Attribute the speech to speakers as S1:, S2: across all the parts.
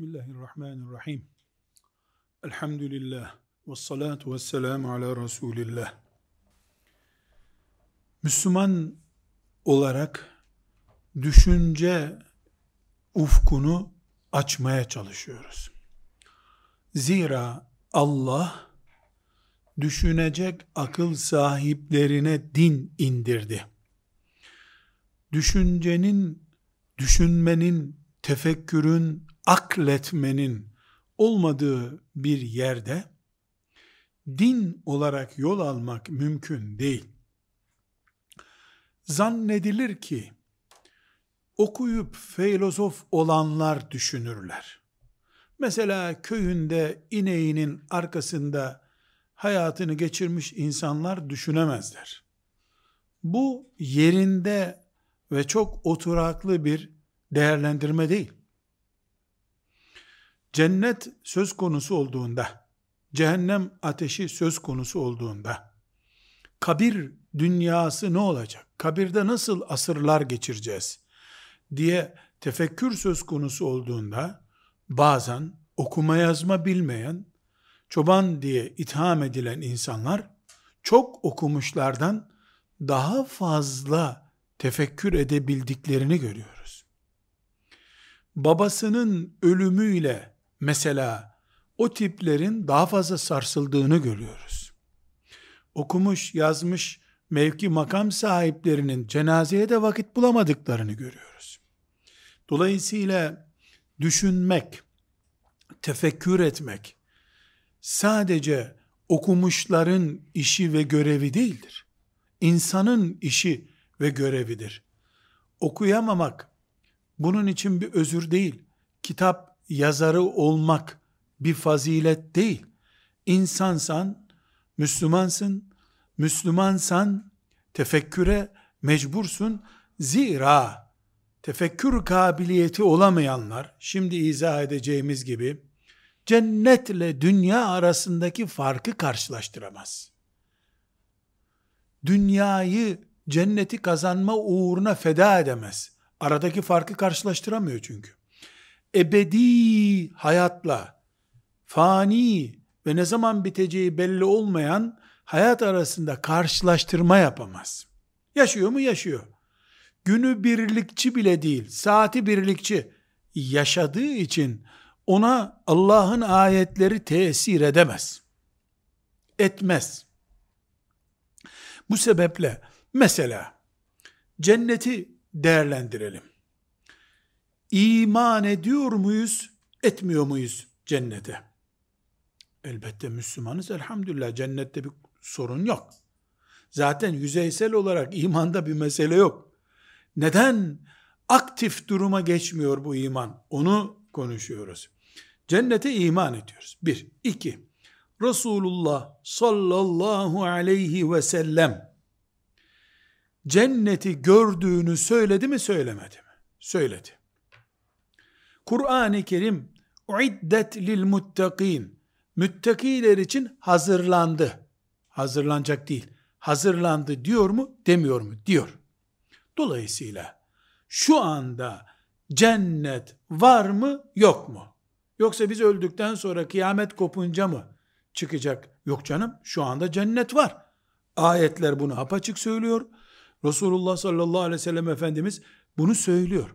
S1: Bismillahirrahmanirrahim. Elhamdülillah. Ve salatu ve selamu ala Resulillah. Müslüman olarak düşünce ufkunu açmaya çalışıyoruz. Zira Allah düşünecek akıl sahiplerine din indirdi. Düşüncenin, düşünmenin, tefekkürün, akletmenin olmadığı bir yerde din olarak yol almak mümkün değil. Zannedilir ki okuyup filozof olanlar düşünürler. Mesela köyünde ineğinin arkasında hayatını geçirmiş insanlar düşünemezler. Bu yerinde ve çok oturaklı bir değerlendirme değil. Cennet söz konusu olduğunda, cehennem ateşi söz konusu olduğunda, kabir dünyası ne olacak? Kabirde nasıl asırlar geçireceğiz? diye tefekkür söz konusu olduğunda, bazen okuma yazma bilmeyen, çoban diye itham edilen insanlar, çok okumuşlardan daha fazla tefekkür edebildiklerini görüyoruz. Babasının ölümüyle mesela o tiplerin daha fazla sarsıldığını görüyoruz. Okumuş, yazmış, mevki makam sahiplerinin cenazeye de vakit bulamadıklarını görüyoruz. Dolayısıyla düşünmek, tefekkür etmek sadece okumuşların işi ve görevi değildir. İnsanın işi ve görevidir. Okuyamamak bunun için bir özür değil. Kitap yazarı olmak bir fazilet değil. İnsansan, Müslümansın, Müslümansan tefekküre mecbursun. Zira tefekkür kabiliyeti olamayanlar, şimdi izah edeceğimiz gibi, cennetle dünya arasındaki farkı karşılaştıramaz. Dünyayı cenneti kazanma uğruna feda edemez. Aradaki farkı karşılaştıramıyor çünkü ebedi hayatla fani ve ne zaman biteceği belli olmayan hayat arasında karşılaştırma yapamaz. Yaşıyor mu? Yaşıyor. Günü birlikçi bile değil, saati birlikçi yaşadığı için ona Allah'ın ayetleri tesir edemez. Etmez. Bu sebeple mesela cenneti değerlendirelim iman ediyor muyuz, etmiyor muyuz cennete? Elbette Müslümanız elhamdülillah cennette bir sorun yok. Zaten yüzeysel olarak imanda bir mesele yok. Neden aktif duruma geçmiyor bu iman? Onu konuşuyoruz. Cennete iman ediyoruz. Bir. iki. Resulullah sallallahu aleyhi ve sellem cenneti gördüğünü söyledi mi söylemedi mi? Söyledi. Kur'an-ı Kerim uiddet lil muttakin müttakiler için hazırlandı. Hazırlanacak değil. Hazırlandı diyor mu? Demiyor mu? Diyor. Dolayısıyla şu anda cennet var mı? Yok mu? Yoksa biz öldükten sonra kıyamet kopunca mı çıkacak? Yok canım. Şu anda cennet var. Ayetler bunu apaçık söylüyor. Resulullah sallallahu aleyhi ve sellem Efendimiz bunu söylüyor.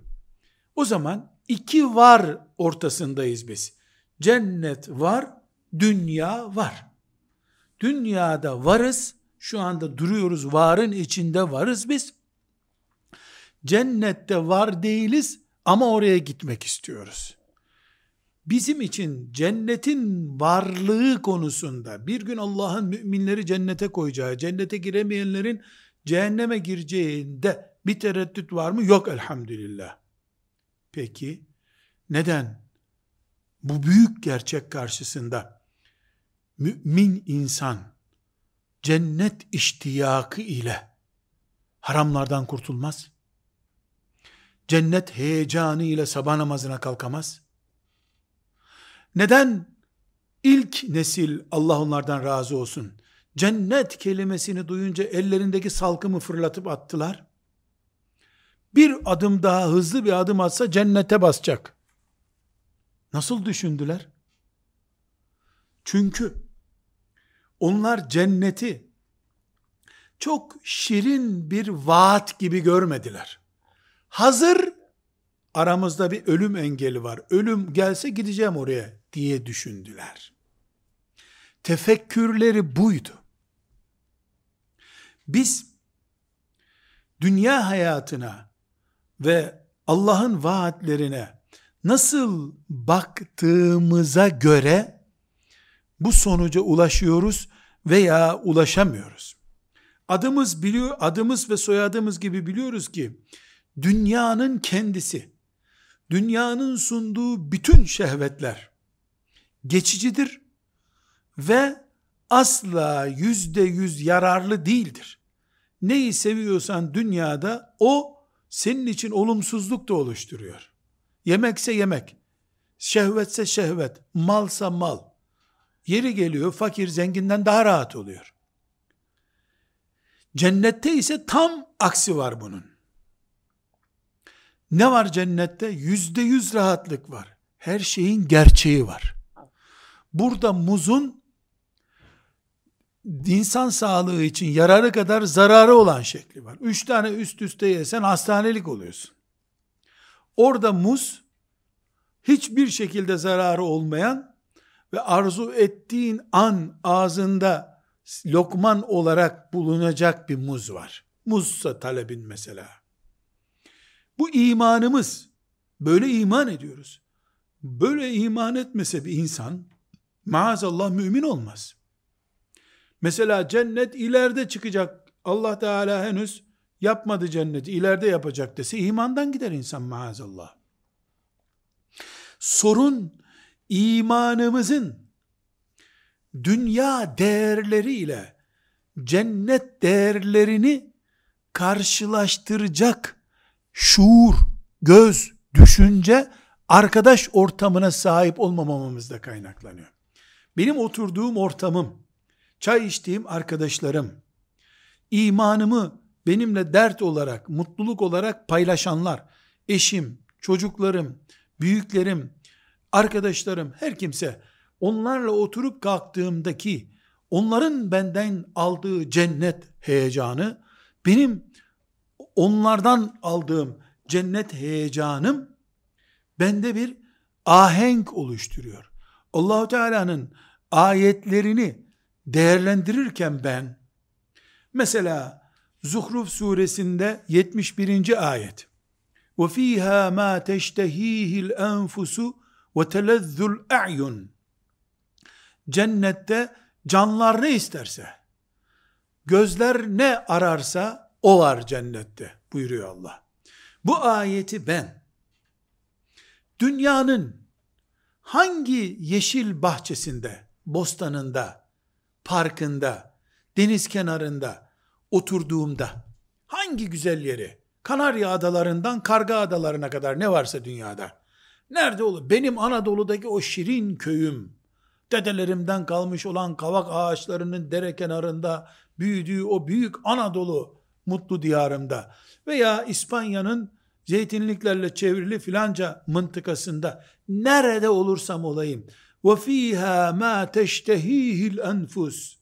S1: O zaman iki var ortasındayız biz. Cennet var, dünya var. Dünyada varız, şu anda duruyoruz, varın içinde varız biz. Cennette var değiliz ama oraya gitmek istiyoruz. Bizim için cennetin varlığı konusunda bir gün Allah'ın müminleri cennete koyacağı, cennete giremeyenlerin cehenneme gireceğinde bir tereddüt var mı? Yok elhamdülillah. Peki neden bu büyük gerçek karşısında mümin insan cennet iştiyakı ile haramlardan kurtulmaz? Cennet heyecanı ile sabah namazına kalkamaz? Neden ilk nesil Allah onlardan razı olsun cennet kelimesini duyunca ellerindeki salkımı fırlatıp attılar? Bir adım daha hızlı bir adım atsa cennete basacak. Nasıl düşündüler? Çünkü onlar cenneti çok şirin bir vaat gibi görmediler. Hazır aramızda bir ölüm engeli var. Ölüm gelse gideceğim oraya diye düşündüler. Tefekkürleri buydu. Biz dünya hayatına ve Allah'ın vaatlerine nasıl baktığımıza göre bu sonuca ulaşıyoruz veya ulaşamıyoruz. Adımız biliyor, adımız ve soyadımız gibi biliyoruz ki dünyanın kendisi, dünyanın sunduğu bütün şehvetler geçicidir ve asla yüzde yüz yararlı değildir. Neyi seviyorsan dünyada o senin için olumsuzluk da oluşturuyor. Yemekse yemek, şehvetse şehvet, malsa mal. Yeri geliyor fakir zenginden daha rahat oluyor. Cennette ise tam aksi var bunun. Ne var cennette? Yüzde yüz rahatlık var. Her şeyin gerçeği var. Burada muzun insan sağlığı için yararı kadar zararı olan şekli var. Üç tane üst üste yesen hastanelik oluyorsun. Orada muz hiçbir şekilde zararı olmayan ve arzu ettiğin an ağzında lokman olarak bulunacak bir muz var. Muzsa talebin mesela. Bu imanımız. Böyle iman ediyoruz. Böyle iman etmese bir insan maazallah mümin olmaz. Mesela cennet ileride çıkacak. Allah Teala henüz yapmadı cenneti. ileride yapacak dese imandan gider insan maazallah. Sorun imanımızın dünya değerleriyle cennet değerlerini karşılaştıracak şuur, göz, düşünce, arkadaş ortamına sahip olmamamızda kaynaklanıyor. Benim oturduğum ortamım, çay içtiğim arkadaşlarım, imanımı benimle dert olarak, mutluluk olarak paylaşanlar, eşim, çocuklarım, büyüklerim, arkadaşlarım, her kimse onlarla oturup kalktığımdaki onların benden aldığı cennet heyecanı benim onlardan aldığım cennet heyecanım bende bir ahenk oluşturuyor. Allahu Teala'nın ayetlerini değerlendirirken ben mesela Zuhruf suresinde 71. ayet ma teştehihil enfusu ve telezzul a'yun cennette canlar ne isterse gözler ne ararsa o var cennette buyuruyor Allah. Bu ayeti ben dünyanın hangi yeşil bahçesinde, bostanında, parkında, deniz kenarında oturduğumda hangi güzel yeri, Kanarya adalarından Karga adalarına kadar ne varsa dünyada. Nerede olur? Benim Anadolu'daki o şirin köyüm, dedelerimden kalmış olan kavak ağaçlarının dere kenarında büyüdüğü o büyük Anadolu mutlu diyarımda veya İspanya'nın zeytinliklerle çevrili filanca mıntıkasında nerede olursam olayım fiha ma teştehihil enfus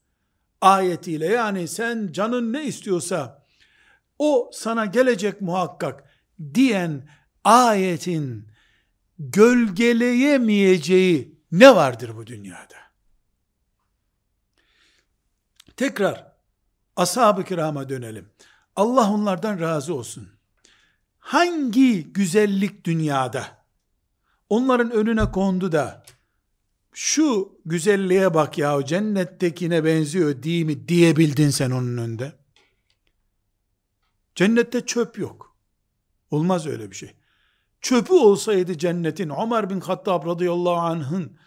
S1: ayetiyle yani sen canın ne istiyorsa o sana gelecek muhakkak diyen ayetin gölgeleyemeyeceği ne vardır bu dünyada? Tekrar ashab-ı kirama dönelim. Allah onlardan razı olsun. Hangi güzellik dünyada onların önüne kondu da şu güzelliğe bak ya cennettekine benziyor değil mi diyebildin sen onun önünde. Cennette çöp yok. Olmaz öyle bir şey. Çöpü olsaydı cennetin Ömer bin Hattab radıyallahu anh'ın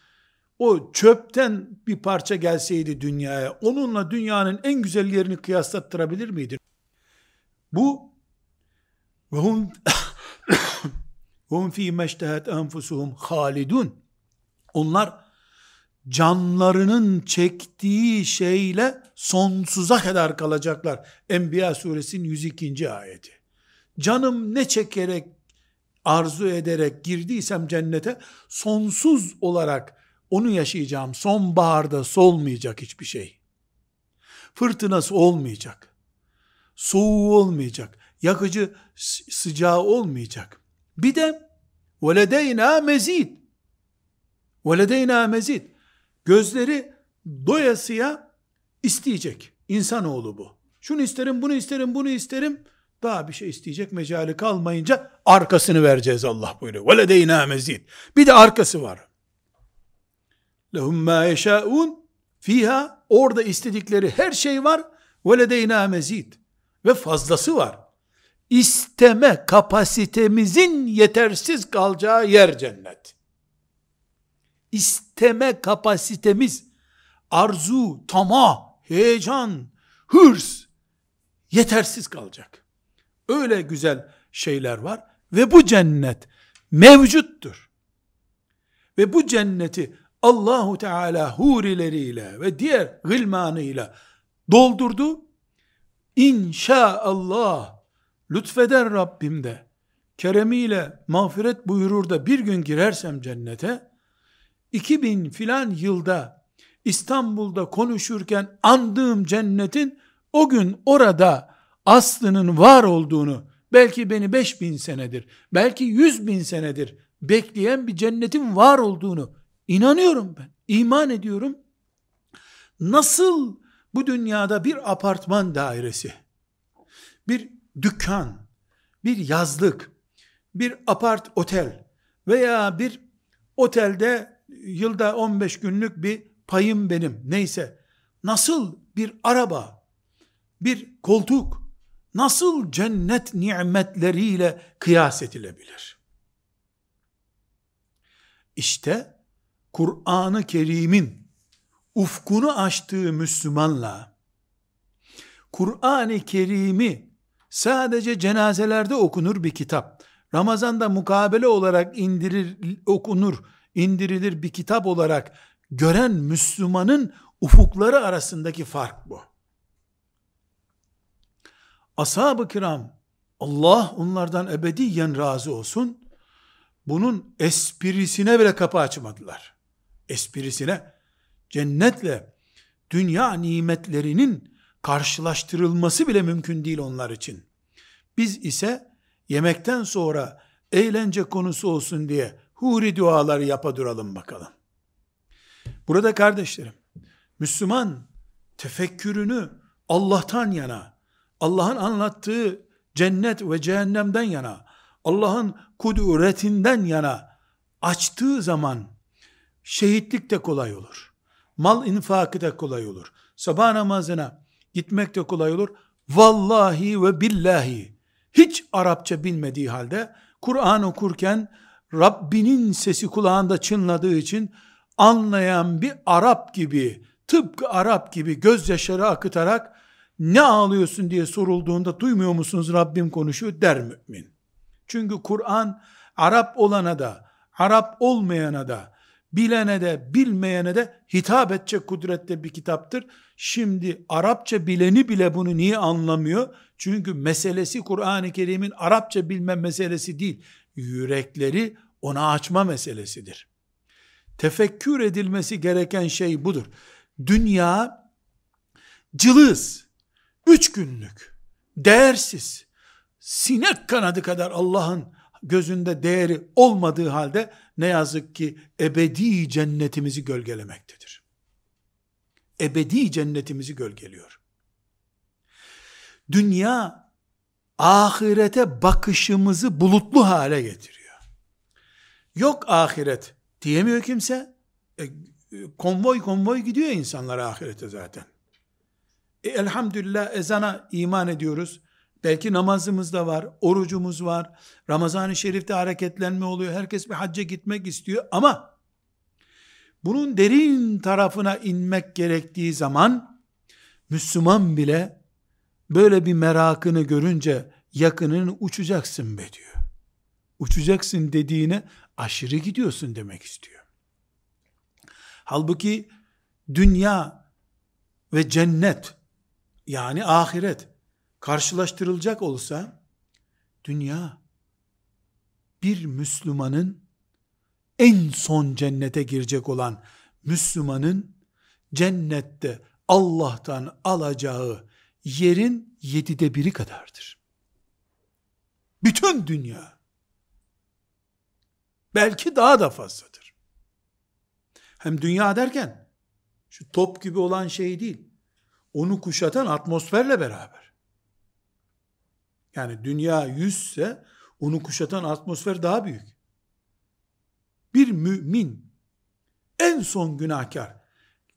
S1: o çöpten bir parça gelseydi dünyaya onunla dünyanın en güzel yerini kıyaslattırabilir miydin? Bu ve hum hum fi meştehet enfusuhum halidun. Onlar canlarının çektiği şeyle sonsuza kadar kalacaklar. Enbiya suresinin 102. ayeti. Canım ne çekerek arzu ederek girdiysem cennete sonsuz olarak onu yaşayacağım. Sonbaharda solmayacak hiçbir şey. Fırtınası olmayacak. Soğuğu olmayacak. Yakıcı sıcağı olmayacak. Bir de veledeyna mezid. Veledeyna mezid. Gözleri doyasıya isteyecek. İnsanoğlu bu. Şunu isterim, bunu isterim, bunu isterim. Daha bir şey isteyecek mecali kalmayınca arkasını vereceğiz Allah buyuruyor. وَلَدَيْنَا مَزِيدٍ Bir de arkası var. لَهُمْ مَا يَشَاءُونَ Fiha orada istedikleri her şey var. وَلَدَيْنَا مَزِيدٍ Ve fazlası var. İsteme kapasitemizin yetersiz kalacağı yer cennet. İsteme kapasitemiz, arzu, tamah, heyecan, hırs yetersiz kalacak. Öyle güzel şeyler var ve bu cennet mevcuttur. Ve bu cenneti Allahu Teala hurileriyle ve diğer gılmanıyla doldurdu. İnşaallah lütfeder Rabbim de keremiyle mağfiret buyurur da bir gün girersem cennete 2000 filan yılda İstanbul'da konuşurken andığım cennetin o gün orada aslının var olduğunu, belki beni 5000 senedir, belki 100 bin senedir bekleyen bir cennetin var olduğunu inanıyorum ben. iman ediyorum. Nasıl bu dünyada bir apartman dairesi, bir dükkan, bir yazlık, bir apart otel veya bir otelde yılda 15 günlük bir payım benim neyse nasıl bir araba, bir koltuk, nasıl cennet nimetleriyle kıyas edilebilir? İşte Kur'an-ı Kerim'in ufkunu açtığı Müslümanla Kur'an-ı Kerim'i sadece cenazelerde okunur bir kitap. Ramazanda mukabele olarak indirir, okunur, indirilir bir kitap olarak gören Müslümanın ufukları arasındaki fark bu. Ashab-ı kiram, Allah onlardan ebediyen razı olsun, bunun esprisine bile kapı açmadılar. Esprisine, cennetle dünya nimetlerinin karşılaştırılması bile mümkün değil onlar için. Biz ise yemekten sonra eğlence konusu olsun diye huri duaları yapa duralım bakalım. Burada kardeşlerim, Müslüman tefekkürünü Allah'tan yana, Allah'ın anlattığı cennet ve cehennemden yana, Allah'ın kudretinden yana açtığı zaman şehitlik de kolay olur. Mal infakı da kolay olur. Sabah namazına gitmek de kolay olur. Vallahi ve billahi hiç Arapça bilmediği halde Kur'an okurken Rabbinin sesi kulağında çınladığı için anlayan bir Arap gibi, tıpkı Arap gibi gözyaşları akıtarak ne ağlıyorsun diye sorulduğunda duymuyor musunuz Rabbim konuşuyor der mümin. Çünkü Kur'an Arap olana da, Arap olmayana da, bilene de, bilmeyene de hitap edecek kudrette bir kitaptır. Şimdi Arapça bileni bile bunu niye anlamıyor? Çünkü meselesi Kur'an-ı Kerim'in Arapça bilme meselesi değil. Yürekleri ona açma meselesidir. Tefekkür edilmesi gereken şey budur. Dünya cılız, Üç günlük, değersiz, sinek kanadı kadar Allah'ın gözünde değeri olmadığı halde ne yazık ki ebedi cennetimizi gölgelemektedir. Ebedi cennetimizi gölgeliyor. Dünya ahirete bakışımızı bulutlu hale getiriyor. Yok ahiret diyemiyor kimse. E, konvoy konvoy gidiyor insanlar ahirete zaten. E, elhamdülillah ezana iman ediyoruz. Belki namazımız da var, orucumuz var. Ramazan-ı Şerif'te hareketlenme oluyor. Herkes bir hacca gitmek istiyor ama bunun derin tarafına inmek gerektiği zaman Müslüman bile böyle bir merakını görünce yakının uçacaksın be diyor. Uçacaksın dediğine aşırı gidiyorsun demek istiyor. Halbuki dünya ve cennet yani ahiret karşılaştırılacak olsa dünya bir Müslümanın en son cennete girecek olan Müslümanın cennette Allah'tan alacağı yerin yedide biri kadardır. Bütün dünya. Belki daha da fazladır. Hem dünya derken şu top gibi olan şey değil. Onu kuşatan atmosferle beraber. Yani dünya yüzse onu kuşatan atmosfer daha büyük. Bir mümin en son günahkar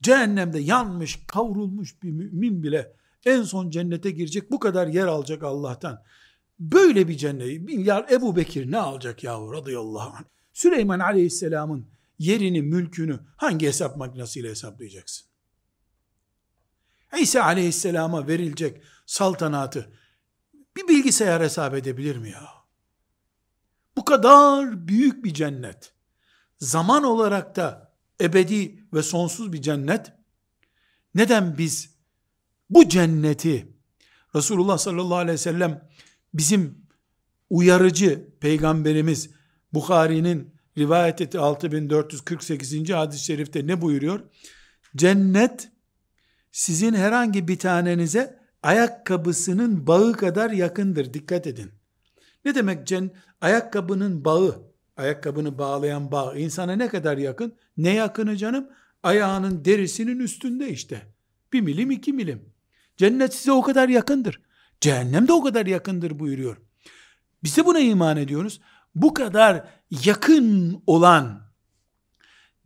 S1: cehennemde yanmış, kavrulmuş bir mümin bile en son cennete girecek bu kadar yer alacak Allah'tan. Böyle bir cennet. Milyar Ebu Bekir ne alacak yahu radıyallahu anh. Süleyman aleyhisselamın yerini, mülkünü hangi hesap makinesiyle hesaplayacaksın? İsa aleyhisselama verilecek saltanatı bir bilgisayar hesap edebilir mi ya? Bu kadar büyük bir cennet. Zaman olarak da ebedi ve sonsuz bir cennet. Neden biz bu cenneti Resulullah sallallahu aleyhi ve sellem bizim uyarıcı peygamberimiz Bukhari'nin rivayet ettiği 6448. hadis-i şerifte ne buyuruyor? Cennet sizin herhangi bir tanenize ayakkabısının bağı kadar yakındır. Dikkat edin. Ne demek cen ayakkabının bağı, ayakkabını bağlayan bağ insana ne kadar yakın? Ne yakını canım? Ayağının derisinin üstünde işte. Bir milim iki milim. Cennet size o kadar yakındır. Cehennem de o kadar yakındır buyuruyor. Biz de buna iman ediyoruz. Bu kadar yakın olan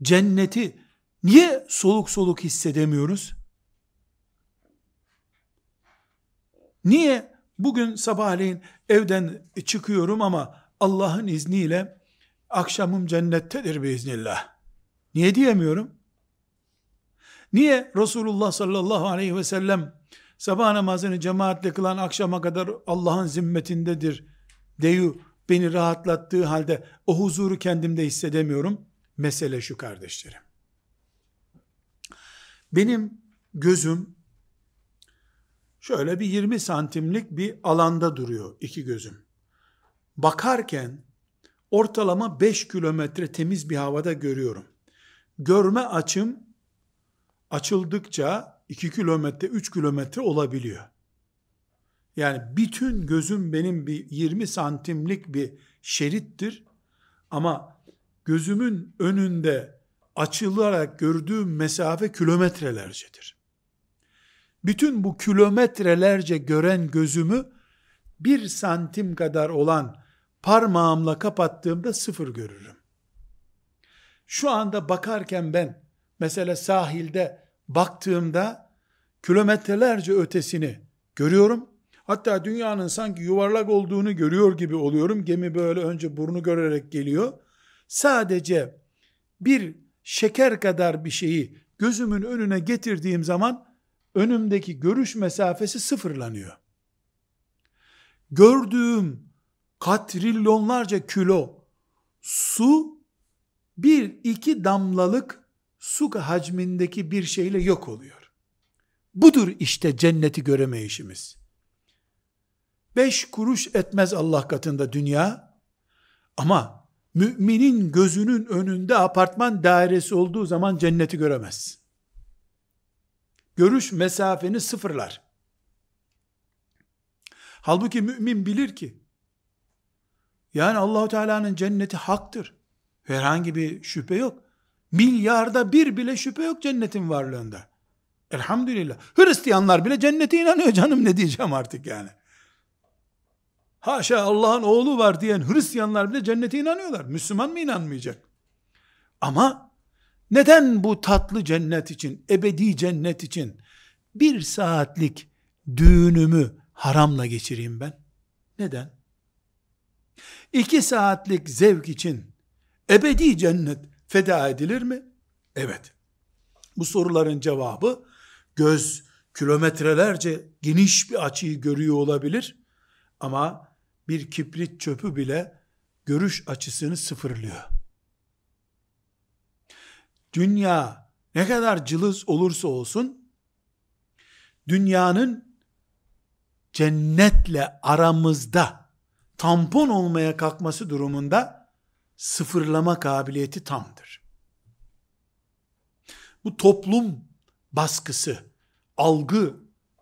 S1: cenneti niye soluk soluk hissedemiyoruz? Niye bugün sabahleyin evden çıkıyorum ama Allah'ın izniyle akşamım cennettedir biiznillah. Niye diyemiyorum? Niye Resulullah sallallahu aleyhi ve sellem sabah namazını cemaatle kılan akşama kadar Allah'ın zimmetindedir deyu beni rahatlattığı halde o huzuru kendimde hissedemiyorum. Mesele şu kardeşlerim. Benim gözüm şöyle bir 20 santimlik bir alanda duruyor iki gözüm. Bakarken ortalama 5 kilometre temiz bir havada görüyorum. Görme açım açıldıkça 2 kilometre, 3 kilometre olabiliyor. Yani bütün gözüm benim bir 20 santimlik bir şerittir. Ama gözümün önünde açılarak gördüğüm mesafe kilometrelercedir. Bütün bu kilometrelerce gören gözümü bir santim kadar olan parmağımla kapattığımda sıfır görürüm. Şu anda bakarken ben mesela sahilde baktığımda kilometrelerce ötesini görüyorum. Hatta dünyanın sanki yuvarlak olduğunu görüyor gibi oluyorum. Gemi böyle önce burnu görerek geliyor. Sadece bir şeker kadar bir şeyi gözümün önüne getirdiğim zaman önümdeki görüş mesafesi sıfırlanıyor. Gördüğüm katrilyonlarca kilo su bir iki damlalık su hacmindeki bir şeyle yok oluyor. Budur işte cenneti göremeyişimiz. Beş kuruş etmez Allah katında dünya ama müminin gözünün önünde apartman dairesi olduğu zaman cenneti göremez. Görüş mesafeni sıfırlar. Halbuki mümin bilir ki yani Allahu Teala'nın cenneti haktır. Herhangi bir şüphe yok. Milyarda bir bile şüphe yok cennetin varlığında. Elhamdülillah. Hristiyanlar bile cennete inanıyor canım ne diyeceğim artık yani. Haşa Allah'ın oğlu var diyen Hristiyanlar bile cennete inanıyorlar. Müslüman mı inanmayacak? Ama neden bu tatlı cennet için, ebedi cennet için bir saatlik düğünümü haramla geçireyim ben? Neden? İki saatlik zevk için ebedi cennet feda edilir mi? Evet. Bu soruların cevabı göz kilometrelerce geniş bir açıyı görüyor olabilir ama bir kibrit çöpü bile görüş açısını sıfırlıyor. Dünya ne kadar cılız olursa olsun dünyanın cennetle aramızda tampon olmaya kalkması durumunda sıfırlama kabiliyeti tamdır. Bu toplum baskısı, algı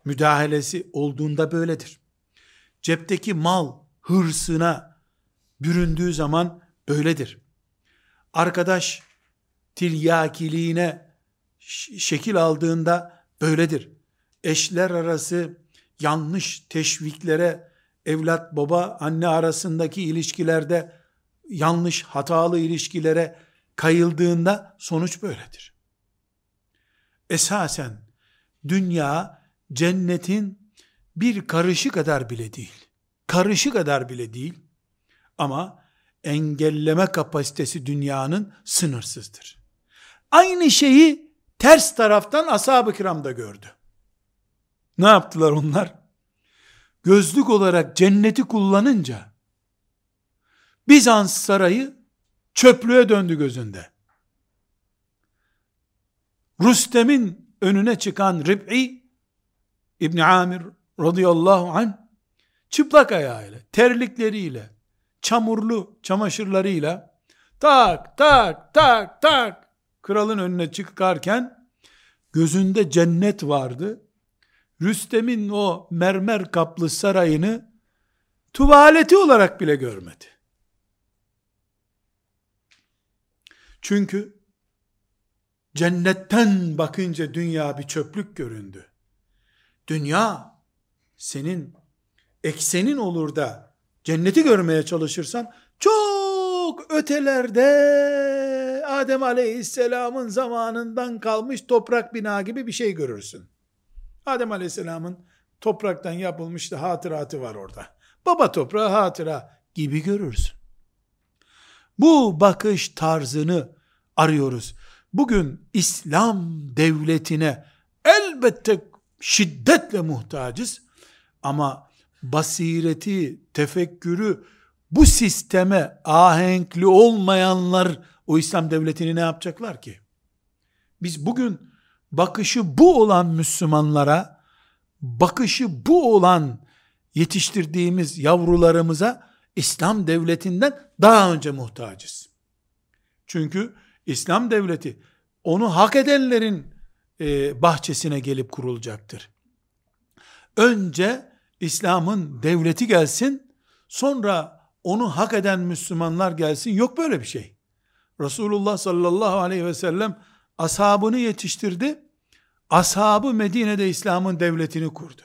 S1: müdahalesi olduğunda böyledir. Cepteki mal hırsına büründüğü zaman böyledir. Arkadaş tiryakiliğine şekil aldığında böyledir. Eşler arası yanlış teşviklere, evlat baba anne arasındaki ilişkilerde yanlış hatalı ilişkilere kayıldığında sonuç böyledir. Esasen dünya cennetin bir karışı kadar bile değil. Karışı kadar bile değil. Ama engelleme kapasitesi dünyanın sınırsızdır. Aynı şeyi ters taraftan ashab-ı kiram da gördü. Ne yaptılar onlar? Gözlük olarak cenneti kullanınca Bizans sarayı çöplüğe döndü gözünde. Rüstem'in önüne çıkan Rib'i İbn Amir radıyallahu anh çıplak ayağıyla, terlikleriyle, çamurlu çamaşırlarıyla tak tak tak tak kralın önüne çıkarken gözünde cennet vardı. Rüstem'in o mermer kaplı sarayını tuvaleti olarak bile görmedi. Çünkü cennetten bakınca dünya bir çöplük göründü. Dünya senin eksenin olur da cenneti görmeye çalışırsan çok ötelerde Adem Aleyhisselam'ın zamanından kalmış toprak bina gibi bir şey görürsün. Adem Aleyhisselam'ın topraktan yapılmış da hatıratı var orada. Baba toprağı hatıra gibi görürsün. Bu bakış tarzını arıyoruz. Bugün İslam devletine elbette şiddetle muhtacız ama basireti, tefekkürü bu sisteme ahenkli olmayanlar o İslam devletini ne yapacaklar ki? Biz bugün bakışı bu olan Müslümanlara, bakışı bu olan yetiştirdiğimiz yavrularımıza İslam devletinden daha önce muhtacız. Çünkü İslam devleti onu hak edenlerin e, bahçesine gelip kurulacaktır. Önce İslam'ın devleti gelsin, sonra onu hak eden Müslümanlar gelsin. Yok böyle bir şey. Resulullah sallallahu aleyhi ve sellem ashabını yetiştirdi. Ashabı Medine'de İslam'ın devletini kurdu.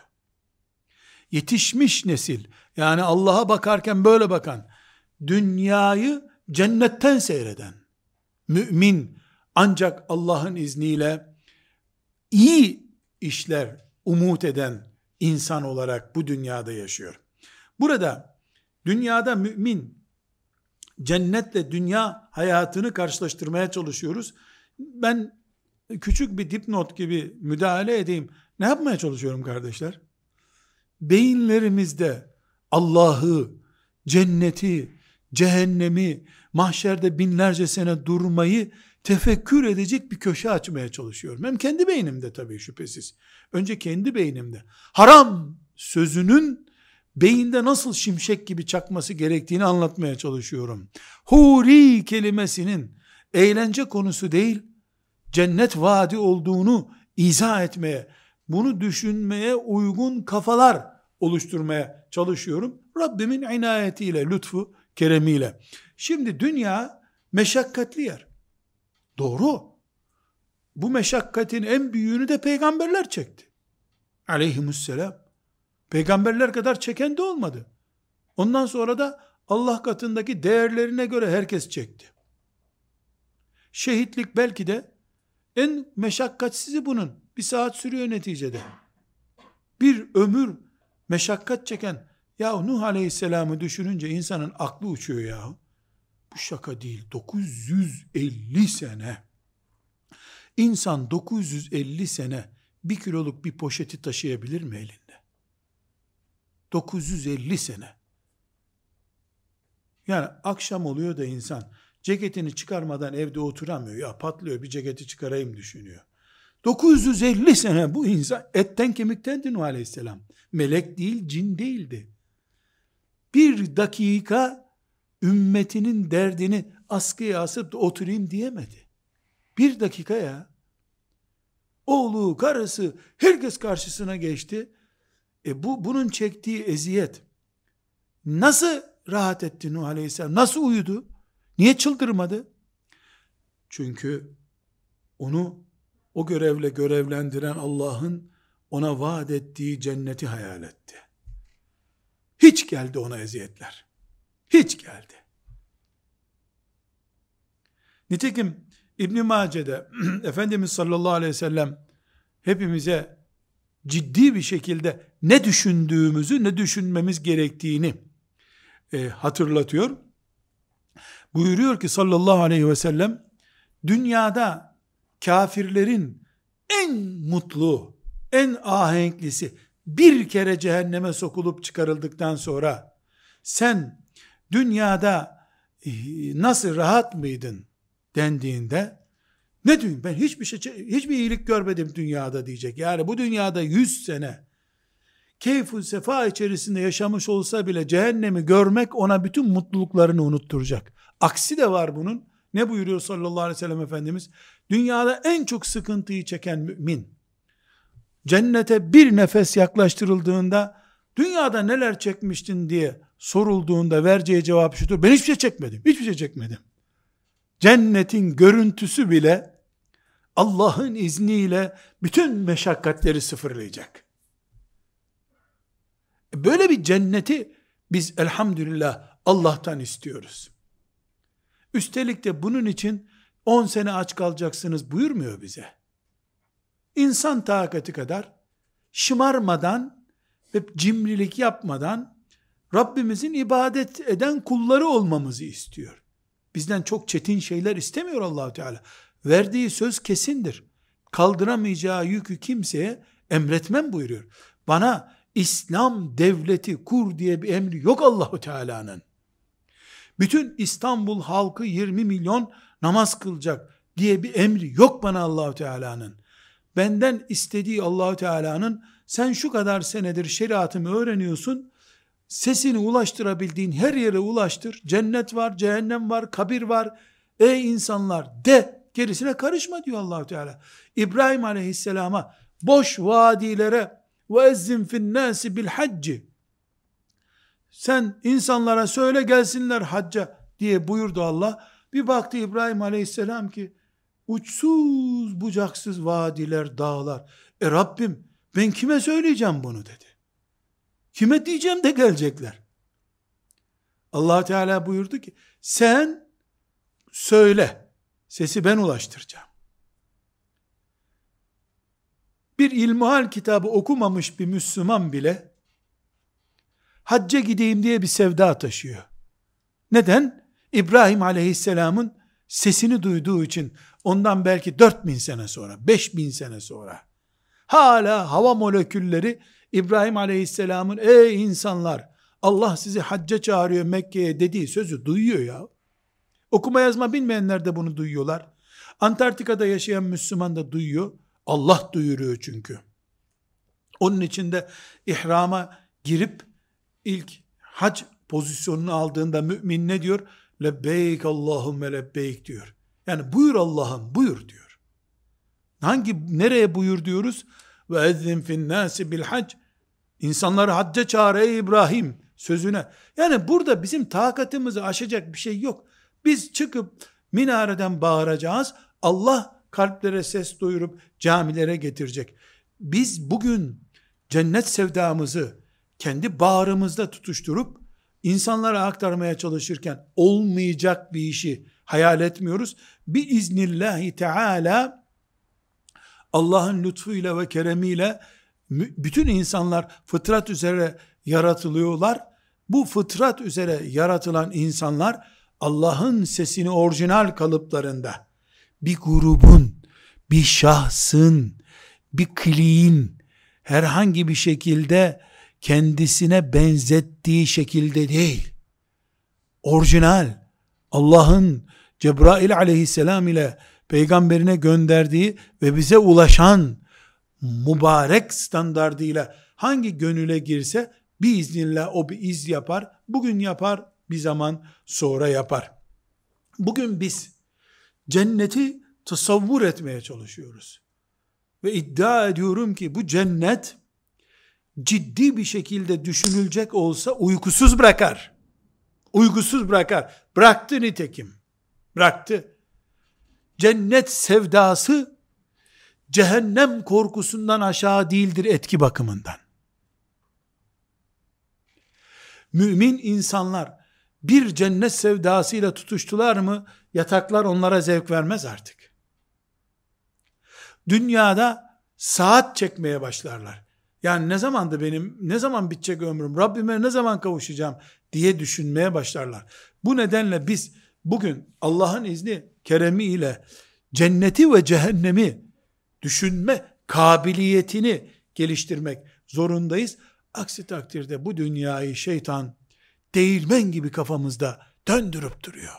S1: Yetişmiş nesil, yani Allah'a bakarken böyle bakan, dünyayı cennetten seyreden, mümin ancak Allah'ın izniyle iyi işler umut eden insan olarak bu dünyada yaşıyor. Burada dünyada mümin cennetle dünya hayatını karşılaştırmaya çalışıyoruz. Ben küçük bir dipnot gibi müdahale edeyim. Ne yapmaya çalışıyorum kardeşler? Beyinlerimizde Allah'ı, cenneti, cehennemi, mahşerde binlerce sene durmayı tefekkür edecek bir köşe açmaya çalışıyorum. Hem kendi beynimde tabii şüphesiz. Önce kendi beynimde. Haram sözünün beyinde nasıl şimşek gibi çakması gerektiğini anlatmaya çalışıyorum. Huri kelimesinin eğlence konusu değil, cennet vaadi olduğunu izah etmeye, bunu düşünmeye uygun kafalar oluşturmaya çalışıyorum. Rabbimin inayetiyle, lütfu, keremiyle. Şimdi dünya meşakkatli yer. Doğru. Bu meşakkatin en büyüğünü de peygamberler çekti. Aleyhisselam. Peygamberler kadar çeken de olmadı. Ondan sonra da Allah katındaki değerlerine göre herkes çekti. Şehitlik belki de en meşakkatsizi bunun. Bir saat sürüyor neticede. Bir ömür meşakkat çeken ya Nuh Aleyhisselam'ı düşününce insanın aklı uçuyor ya. Bu şaka değil. 950 sene. İnsan 950 sene bir kiloluk bir poşeti taşıyabilir mi elinde? 950 sene. Yani akşam oluyor da insan ceketini çıkarmadan evde oturamıyor. Ya patlıyor bir ceketi çıkarayım düşünüyor. 950 sene bu insan etten kemiktendi Nuh Aleyhisselam. Melek değil, cin değildi. bir dakika ümmetinin derdini askıya asıp da oturayım diyemedi. Bir dakika ya. Oğlu, karısı, herkes karşısına geçti. E bu bunun çektiği eziyet. Nasıl rahat etti Nuh Aleyhisselam? Nasıl uyudu? Niye çıldırmadı? Çünkü onu o görevle görevlendiren Allah'ın ona vaat ettiği cenneti hayal etti. Hiç geldi ona eziyetler. Hiç geldi. Nitekim İbn Mace'de Efendimiz sallallahu aleyhi ve sellem hepimize ciddi bir şekilde ne düşündüğümüzü, ne düşünmemiz gerektiğini e, hatırlatıyor. Buyuruyor ki sallallahu aleyhi ve sellem dünyada kafirlerin en mutlu, en ahenklisi bir kere cehenneme sokulup çıkarıldıktan sonra sen dünyada e, nasıl rahat mıydın dendiğinde ne diyeyim ben hiçbir şey hiçbir iyilik görmedim dünyada diyecek. Yani bu dünyada yüz sene keyfü sefa içerisinde yaşamış olsa bile cehennemi görmek ona bütün mutluluklarını unutturacak. Aksi de var bunun. Ne buyuruyor sallallahu aleyhi ve sellem Efendimiz? Dünyada en çok sıkıntıyı çeken mümin, cennete bir nefes yaklaştırıldığında, dünyada neler çekmiştin diye sorulduğunda vereceği cevap şudur, ben hiçbir şey çekmedim, hiçbir şey çekmedim. Cennetin görüntüsü bile, Allah'ın izniyle bütün meşakkatleri sıfırlayacak. Böyle bir cenneti biz elhamdülillah Allah'tan istiyoruz. Üstelik de bunun için 10 sene aç kalacaksınız buyurmuyor bize. İnsan takati kadar şımarmadan ve cimrilik yapmadan Rabbimizin ibadet eden kulları olmamızı istiyor. Bizden çok çetin şeyler istemiyor allah Teala. Verdiği söz kesindir. Kaldıramayacağı yükü kimseye emretmem buyuruyor. Bana İslam devleti kur diye bir emri yok Allahu Teala'nın. Bütün İstanbul halkı 20 milyon namaz kılacak diye bir emri yok bana Allahu Teala'nın. Benden istediği Allahu Teala'nın sen şu kadar senedir şeriatımı öğreniyorsun. Sesini ulaştırabildiğin her yere ulaştır. Cennet var, cehennem var, kabir var. Ey insanlar de gerisine karışma diyor Allahu Teala. İbrahim Aleyhisselam'a boş vadilere ve ezzin fin nasi bil hacci sen insanlara söyle gelsinler hacca diye buyurdu Allah. Bir baktı İbrahim aleyhisselam ki uçsuz bucaksız vadiler, dağlar. E Rabbim ben kime söyleyeceğim bunu dedi. Kime diyeceğim de gelecekler. allah Teala buyurdu ki sen söyle sesi ben ulaştıracağım. Bir ilmuhal kitabı okumamış bir Müslüman bile hacca gideyim diye bir sevda taşıyor. Neden? İbrahim aleyhisselamın sesini duyduğu için ondan belki 4000 sene sonra, 5000 sene sonra hala hava molekülleri İbrahim aleyhisselamın ey insanlar Allah sizi hacca çağırıyor Mekke'ye dediği sözü duyuyor ya. Okuma yazma bilmeyenler de bunu duyuyorlar. Antarktika'da yaşayan Müslüman da duyuyor. Allah duyuruyor çünkü. Onun için de ihrama girip ilk hac pozisyonunu aldığında mümin ne diyor? Lebbeyk Allahümme lebbeyk diyor. Yani buyur Allah'ım buyur diyor. Hangi nereye buyur diyoruz? Ve ezzin fin nasi bil hac. İnsanları hacca çağır ey İbrahim sözüne. Yani burada bizim takatımızı aşacak bir şey yok. Biz çıkıp minareden bağıracağız. Allah kalplere ses duyurup camilere getirecek. Biz bugün cennet sevdamızı kendi bağrımızda tutuşturup insanlara aktarmaya çalışırken olmayacak bir işi hayal etmiyoruz. Bir iznillahi teala Allah'ın lütfuyla ve keremiyle bütün insanlar fıtrat üzere yaratılıyorlar. Bu fıtrat üzere yaratılan insanlar Allah'ın sesini orijinal kalıplarında bir grubun, bir şahsın, bir kliğin herhangi bir şekilde kendisine benzettiği şekilde değil. Orijinal Allah'ın Cebrail aleyhisselam ile peygamberine gönderdiği ve bize ulaşan mübarek standardıyla hangi gönüle girse Biiznillah o bir iz yapar. Bugün yapar, bir zaman sonra yapar. Bugün biz cenneti tasavvur etmeye çalışıyoruz. Ve iddia ediyorum ki bu cennet ciddi bir şekilde düşünülecek olsa uykusuz bırakar. Uykusuz bırakar. Bıraktı nitekim. Bıraktı. Cennet sevdası cehennem korkusundan aşağı değildir etki bakımından. Mümin insanlar bir cennet sevdasıyla tutuştular mı yataklar onlara zevk vermez artık. Dünyada saat çekmeye başlarlar. Yani ne zamandı benim, ne zaman bitecek ömrüm, Rabbime ne zaman kavuşacağım diye düşünmeye başlarlar. Bu nedenle biz bugün Allah'ın izni, keremi ile cenneti ve cehennemi düşünme kabiliyetini geliştirmek zorundayız. Aksi takdirde bu dünyayı şeytan değirmen gibi kafamızda döndürüp duruyor.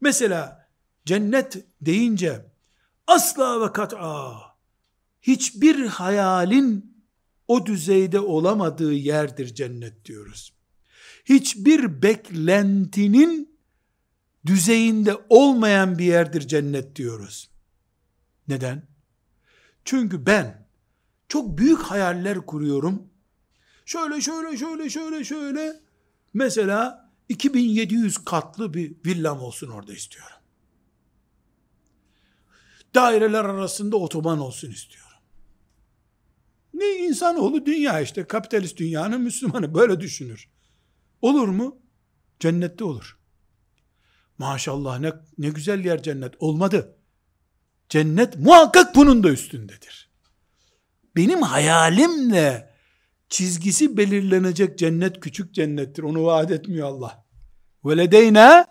S1: Mesela cennet deyince asla ve kat'a hiçbir hayalin o düzeyde olamadığı yerdir cennet diyoruz. Hiçbir beklentinin düzeyinde olmayan bir yerdir cennet diyoruz. Neden? Çünkü ben çok büyük hayaller kuruyorum. Şöyle şöyle şöyle şöyle şöyle mesela 2700 katlı bir villam olsun orada istiyorum. Daireler arasında otoban olsun istiyorum. Ne insanoğlu dünya işte kapitalist dünyanın Müslümanı böyle düşünür. Olur mu? Cennette olur. Maşallah ne, ne güzel yer cennet. Olmadı. Cennet muhakkak bunun da üstündedir. Benim hayalimle çizgisi belirlenecek cennet küçük cennettir. Onu vaat etmiyor Allah. Veledeyna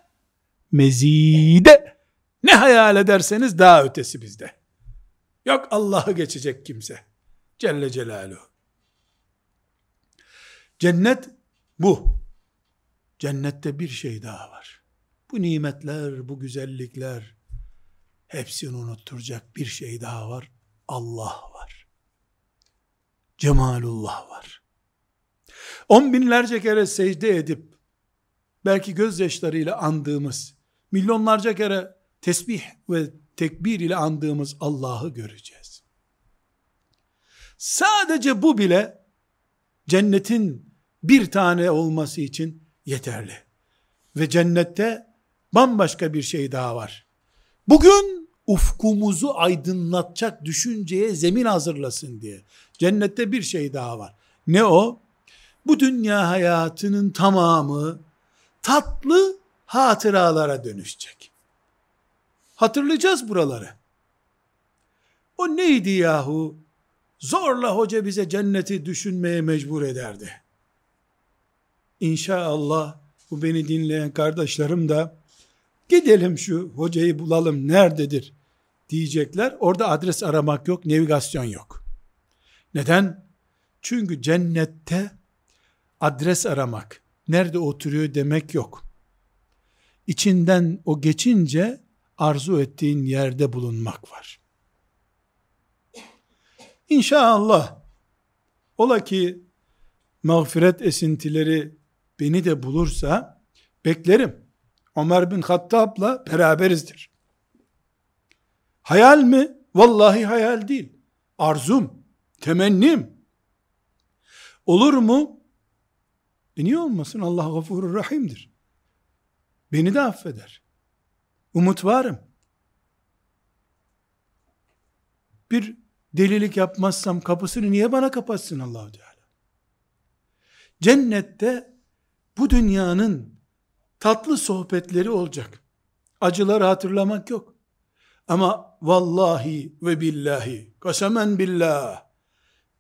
S1: mezide. Ne hayal ederseniz daha ötesi bizde. Yok Allah'ı geçecek kimse. Celle Celaluhu. Cennet bu. Cennette bir şey daha var. Bu nimetler, bu güzellikler hepsini unutturacak bir şey daha var. Allah var. Cemalullah var. On binlerce kere secde edip belki gözyaşlarıyla andığımız, milyonlarca kere tesbih ve tekbir ile andığımız Allah'ı göreceğiz. Sadece bu bile cennetin bir tane olması için yeterli. Ve cennette bambaşka bir şey daha var. Bugün ufkumuzu aydınlatacak düşünceye zemin hazırlasın diye. Cennette bir şey daha var. Ne o? Bu dünya hayatının tamamı tatlı hatıralara dönüşecek. Hatırlayacağız buraları. O neydi yahu? Zorla hoca bize cenneti düşünmeye mecbur ederdi. İnşallah bu beni dinleyen kardeşlerim de gidelim şu hocayı bulalım nerededir diyecekler. Orada adres aramak yok, navigasyon yok. Neden? Çünkü cennette adres aramak, nerede oturuyor demek yok. İçinden o geçince arzu ettiğin yerde bulunmak var. İnşallah ola ki mağfiret esintileri beni de bulursa beklerim. Ömer bin Hattab'la beraberizdir. Hayal mi? Vallahi hayal değil. Arzum, temennim. Olur mu? E niye olmasın? Allah gafurur rahimdir. Beni de affeder. Umut varım. Bir delilik yapmazsam kapısını niye bana kapatsın Allahu Teala? Cennette bu dünyanın tatlı sohbetleri olacak. Acıları hatırlamak yok. Ama vallahi ve billahi, kasemen billah,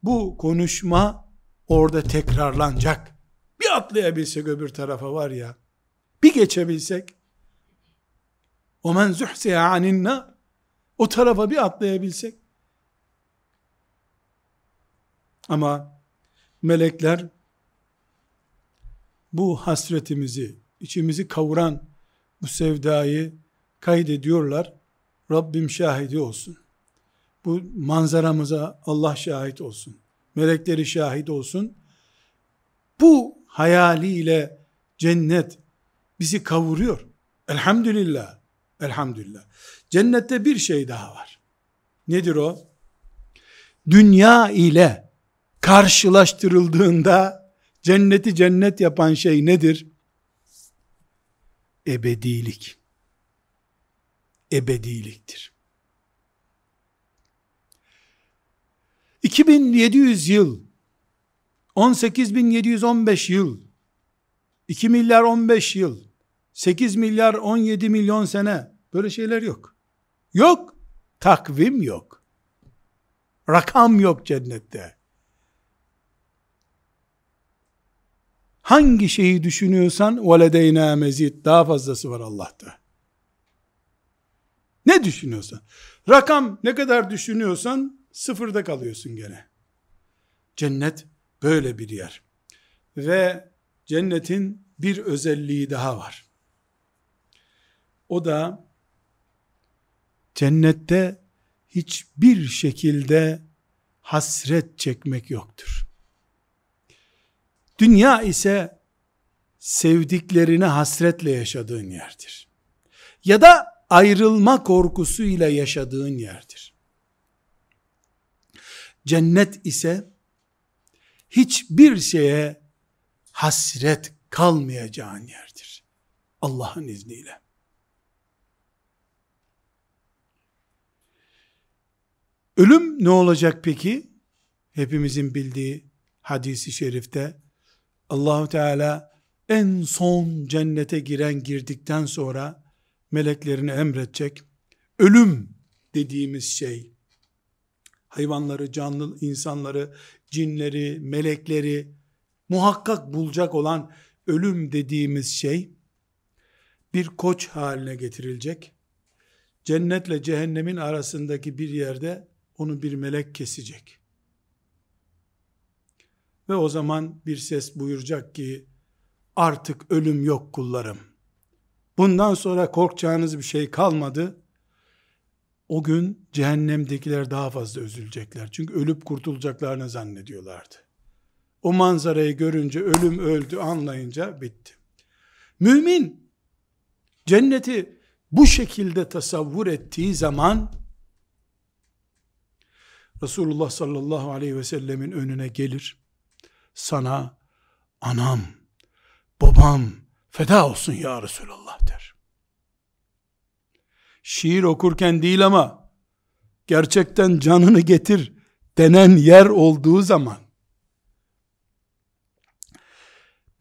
S1: bu konuşma orada tekrarlanacak. Bir atlayabilsek öbür tarafa var ya, bir geçebilsek, o men zuhsiya aninna, o tarafa bir atlayabilsek, ama melekler bu hasretimizi, içimizi kavuran bu sevdayı kaydediyorlar. Rabbim şahidi olsun. Bu manzaramıza Allah şahit olsun. Melekleri şahit olsun. Bu hayaliyle cennet bizi kavuruyor. Elhamdülillah. Elhamdülillah. Cennette bir şey daha var. Nedir o? Dünya ile karşılaştırıldığında cenneti cennet yapan şey nedir? Ebedilik. Ebediliktir. 2700 yıl 18715 yıl 2 milyar 15 yıl 8 milyar 17 milyon sene böyle şeyler yok. Yok. Takvim yok. Rakam yok cennette. Hangi şeyi düşünüyorsan veledeyna mezid daha fazlası var Allah'ta. Ne düşünüyorsan. Rakam ne kadar düşünüyorsan sıfırda kalıyorsun gene. Cennet böyle bir yer. Ve cennetin bir özelliği daha var. O da cennette hiçbir şekilde hasret çekmek yoktur. Dünya ise sevdiklerini hasretle yaşadığın yerdir. Ya da ayrılma korkusuyla yaşadığın yerdir. Cennet ise hiçbir şeye hasret kalmayacağın yerdir. Allah'ın izniyle. Ölüm ne olacak peki? Hepimizin bildiği hadisi şerifte Allahu Teala en son cennete giren girdikten sonra meleklerini emredecek. Ölüm dediğimiz şey hayvanları, canlı insanları, cinleri, melekleri muhakkak bulacak olan ölüm dediğimiz şey bir koç haline getirilecek. Cennetle cehennemin arasındaki bir yerde onu bir melek kesecek. Ve o zaman bir ses buyuracak ki artık ölüm yok kullarım. Bundan sonra korkacağınız bir şey kalmadı. O gün cehennemdekiler daha fazla üzülecekler. Çünkü ölüp kurtulacaklarını zannediyorlardı. O manzarayı görünce ölüm öldü anlayınca bitti. Mümin cenneti bu şekilde tasavvur ettiği zaman Resulullah sallallahu aleyhi ve sellemin önüne gelir. Sana anam, babam feda olsun ya Resulallah der. Şiir okurken değil ama gerçekten canını getir denen yer olduğu zaman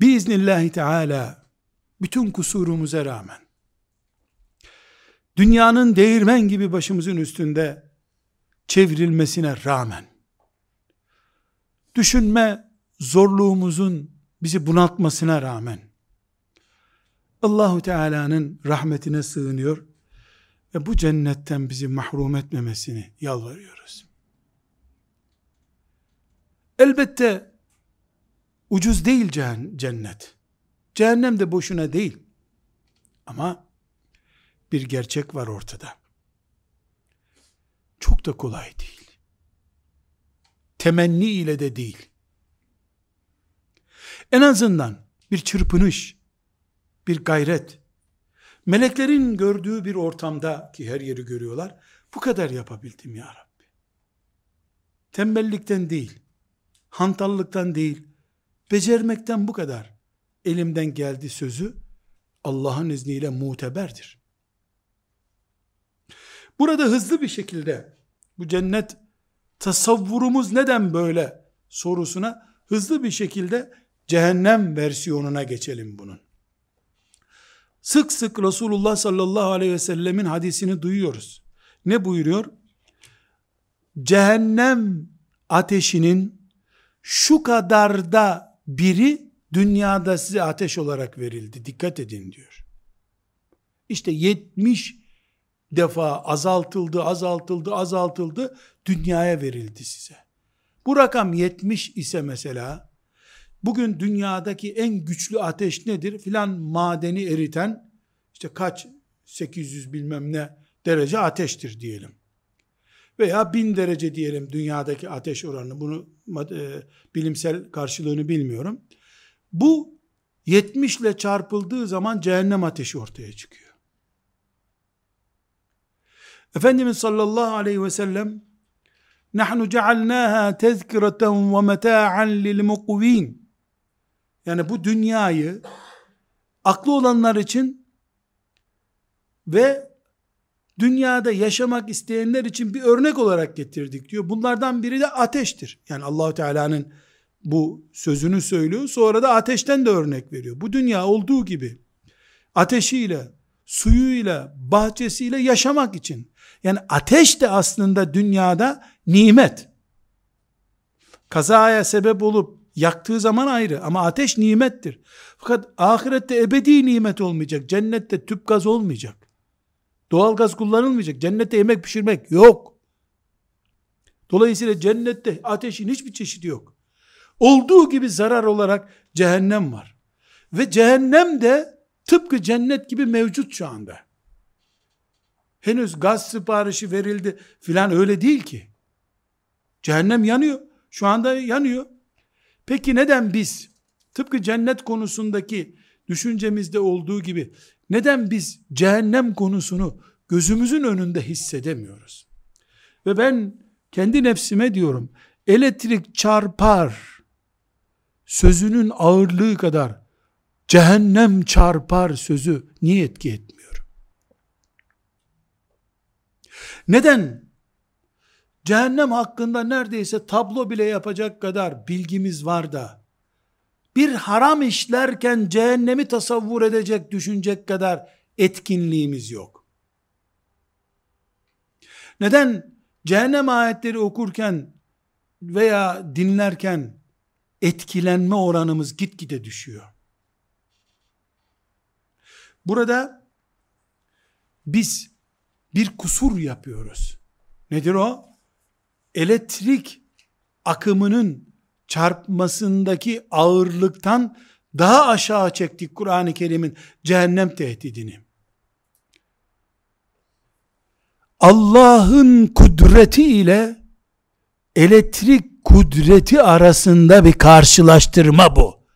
S1: biiznillahü teala bütün kusurumuza rağmen dünyanın değirmen gibi başımızın üstünde çevrilmesine rağmen düşünme zorluğumuzun bizi bunaltmasına rağmen Allahu Teala'nın rahmetine sığınıyor ve bu cennetten bizi mahrum etmemesini yalvarıyoruz. Elbette ucuz değil cennet. Cehennem de boşuna değil. Ama bir gerçek var ortada. Çok da kolay değil. Temenni ile de değil. En azından bir çırpınış, bir gayret, meleklerin gördüğü bir ortamda ki her yeri görüyorlar, bu kadar yapabildim ya Rabbi. Tembellikten değil, hantallıktan değil, becermekten bu kadar elimden geldi sözü Allah'ın izniyle muteberdir. Burada hızlı bir şekilde bu cennet tasavvurumuz neden böyle sorusuna hızlı bir şekilde cehennem versiyonuna geçelim bunun. Sık sık Resulullah sallallahu aleyhi ve sellemin hadisini duyuyoruz. Ne buyuruyor? Cehennem ateşinin şu kadar da biri dünyada size ateş olarak verildi. Dikkat edin diyor. İşte 70 defa azaltıldı, azaltıldı, azaltıldı, dünyaya verildi size. Bu rakam 70 ise mesela, bugün dünyadaki en güçlü ateş nedir? Filan madeni eriten, işte kaç 800 bilmem ne derece ateştir diyelim. Veya 1000 derece diyelim dünyadaki ateş oranı. Bunu e, bilimsel karşılığını bilmiyorum. Bu 70 ile çarpıldığı zaman cehennem ateşi ortaya çıkıyor. Efendimiz sallallahu aleyhi ve sellem nahnu cealnaha tezkireten ve meta'an lil mukvin yani bu dünyayı aklı olanlar için ve dünyada yaşamak isteyenler için bir örnek olarak getirdik diyor. Bunlardan biri de ateştir. Yani Allahu Teala'nın bu sözünü söylüyor. Sonra da ateşten de örnek veriyor. Bu dünya olduğu gibi ateşiyle, suyuyla, bahçesiyle yaşamak için. Yani ateş de aslında dünyada nimet. Kazaya sebep olup yaktığı zaman ayrı ama ateş nimettir. Fakat ahirette ebedi nimet olmayacak. Cennette tüp gaz olmayacak. Doğal gaz kullanılmayacak. Cennette yemek pişirmek yok. Dolayısıyla cennette ateşin hiçbir çeşidi yok. Olduğu gibi zarar olarak cehennem var. Ve cehennem de tıpkı cennet gibi mevcut şu anda. Henüz gaz siparişi verildi filan öyle değil ki. Cehennem yanıyor. Şu anda yanıyor. Peki neden biz tıpkı cennet konusundaki düşüncemizde olduğu gibi neden biz cehennem konusunu gözümüzün önünde hissedemiyoruz? Ve ben kendi nefsime diyorum, elektrik çarpar sözünün ağırlığı kadar cehennem çarpar sözü niye etki etmiyor? Neden? Cehennem hakkında neredeyse tablo bile yapacak kadar bilgimiz var da bir haram işlerken cehennemi tasavvur edecek, düşünecek kadar etkinliğimiz yok. Neden cehennem ayetleri okurken veya dinlerken etkilenme oranımız gitgide düşüyor? Burada biz bir kusur yapıyoruz. Nedir o? Elektrik akımının çarpmasındaki ağırlıktan daha aşağı çektik Kur'an-ı Kerim'in cehennem tehdidini. Allah'ın kudreti ile elektrik kudreti arasında bir karşılaştırma bu.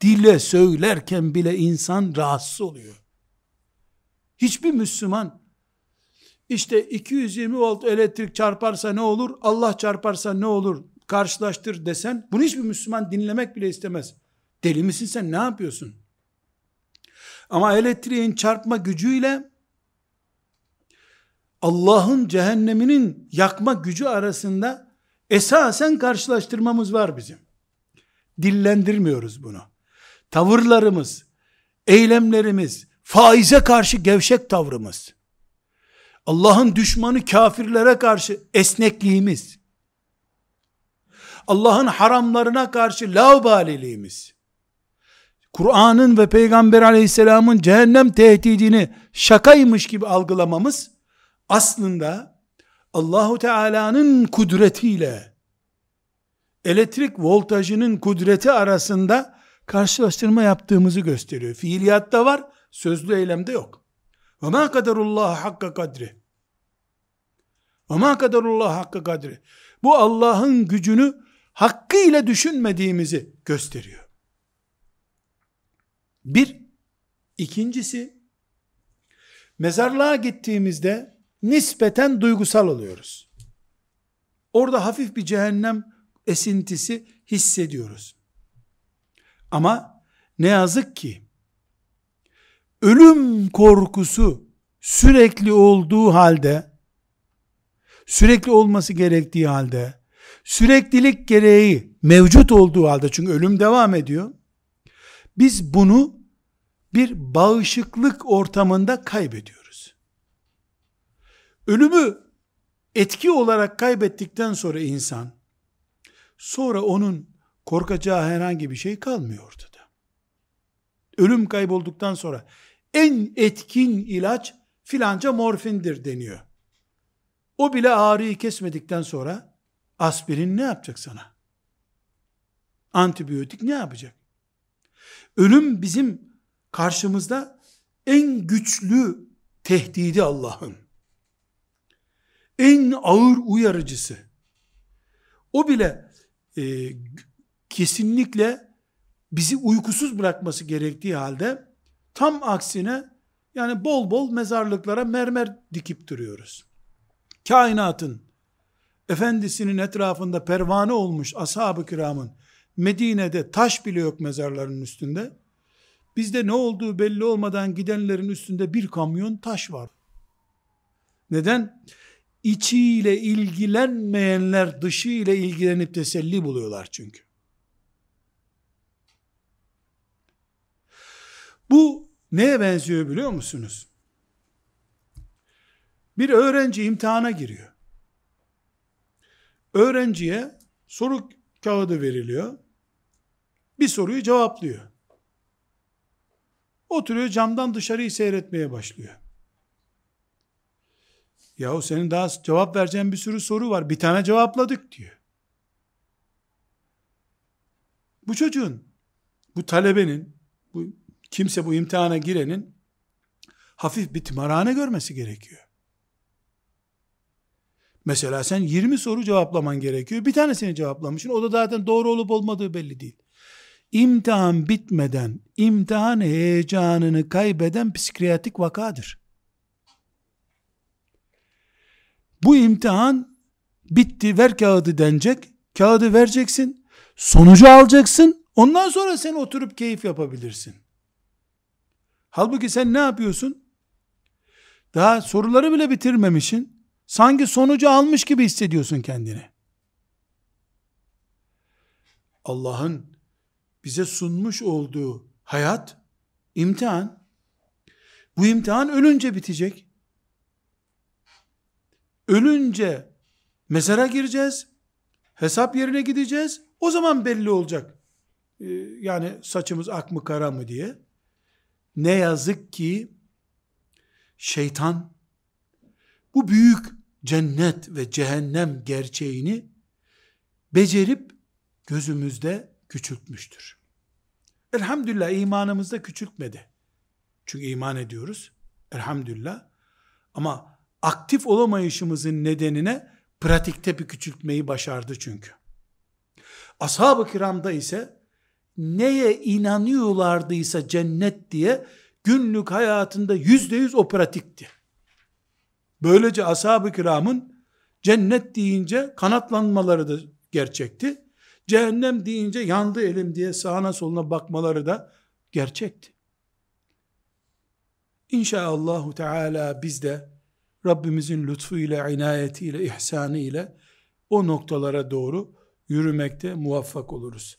S1: Dile söylerken bile insan rahatsız oluyor. Hiçbir Müslüman işte 220 volt elektrik çarparsa ne olur? Allah çarparsa ne olur? karşılaştır desen bunu hiçbir Müslüman dinlemek bile istemez. Deli misin sen ne yapıyorsun? Ama elektriğin çarpma gücüyle Allah'ın cehenneminin yakma gücü arasında esasen karşılaştırmamız var bizim. Dillendirmiyoruz bunu. Tavırlarımız, eylemlerimiz, faize karşı gevşek tavrımız, Allah'ın düşmanı kafirlere karşı esnekliğimiz, Allah'ın haramlarına karşı laubaliliğimiz, Kur'an'ın ve Peygamber aleyhisselamın cehennem tehdidini şakaymış gibi algılamamız, aslında Allahu Teala'nın kudretiyle elektrik voltajının kudreti arasında karşılaştırma yaptığımızı gösteriyor. Fiiliyatta var, sözlü eylemde yok. Ve ma kaderullah hakka kadri. Ve ma kaderullah hakka kadri. Bu Allah'ın gücünü hakkıyla düşünmediğimizi gösteriyor. Bir, ikincisi, mezarlığa gittiğimizde nispeten duygusal oluyoruz. Orada hafif bir cehennem esintisi hissediyoruz. Ama ne yazık ki ölüm korkusu sürekli olduğu halde sürekli olması gerektiği halde süreklilik gereği mevcut olduğu halde çünkü ölüm devam ediyor. Biz bunu bir bağışıklık ortamında kaybediyoruz. Ölümü etki olarak kaybettikten sonra insan sonra onun korkacağı herhangi bir şey kalmıyor ortada. Ölüm kaybolduktan sonra en etkin ilaç filanca morfindir deniyor. O bile ağrıyı kesmedikten sonra Aspirin ne yapacak sana? Antibiyotik ne yapacak? Ölüm bizim karşımızda en güçlü tehdidi Allah'ın. En ağır uyarıcısı. O bile e, kesinlikle bizi uykusuz bırakması gerektiği halde tam aksine yani bol bol mezarlıklara mermer dikip duruyoruz. Kainatın efendisinin etrafında pervane olmuş ashab-ı kiramın Medine'de taş bile yok mezarların üstünde. Bizde ne olduğu belli olmadan gidenlerin üstünde bir kamyon taş var. Neden? İçiyle ilgilenmeyenler dışı ile ilgilenip teselli buluyorlar çünkü. Bu neye benziyor biliyor musunuz? Bir öğrenci imtihana giriyor. Öğrenciye soru kağıdı veriliyor. Bir soruyu cevaplıyor. Oturuyor camdan dışarıyı seyretmeye başlıyor. Yahu senin daha cevap vereceğin bir sürü soru var. Bir tane cevapladık diyor. Bu çocuğun, bu talebenin, kimse bu imtihana girenin hafif bir tımarhane görmesi gerekiyor. Mesela sen 20 soru cevaplaman gerekiyor. Bir tanesini cevaplamışsın. O da zaten doğru olup olmadığı belli değil. İmtihan bitmeden imtihan heyecanını kaybeden psikiyatrik vakadır. Bu imtihan bitti ver kağıdı denecek. Kağıdı vereceksin. Sonucu alacaksın. Ondan sonra sen oturup keyif yapabilirsin. Halbuki sen ne yapıyorsun? Daha soruları bile bitirmemişsin. Sanki sonucu almış gibi hissediyorsun kendini. Allah'ın bize sunmuş olduğu hayat imtihan. Bu imtihan ölünce bitecek. Ölünce mezara gireceğiz. Hesap yerine gideceğiz. O zaman belli olacak. Ee, yani saçımız ak mı kara mı diye. Ne yazık ki şeytan bu büyük cennet ve cehennem gerçeğini becerip gözümüzde küçültmüştür. Elhamdülillah imanımızda küçültmedi. Çünkü iman ediyoruz. Elhamdülillah. Ama aktif olamayışımızın nedenine pratikte bir küçültmeyi başardı çünkü. Ashab-ı kiramda ise neye inanıyorlardıysa cennet diye günlük hayatında yüzde yüz o pratikti. Böylece ashab-ı kiramın cennet deyince kanatlanmaları da gerçekti. Cehennem deyince yandı elim diye sağına soluna bakmaları da gerçekti. İnşaallahu Teala biz de Rabbimizin lütfuyla, inayetiyle, ihsanıyla o noktalara doğru yürümekte muvaffak oluruz.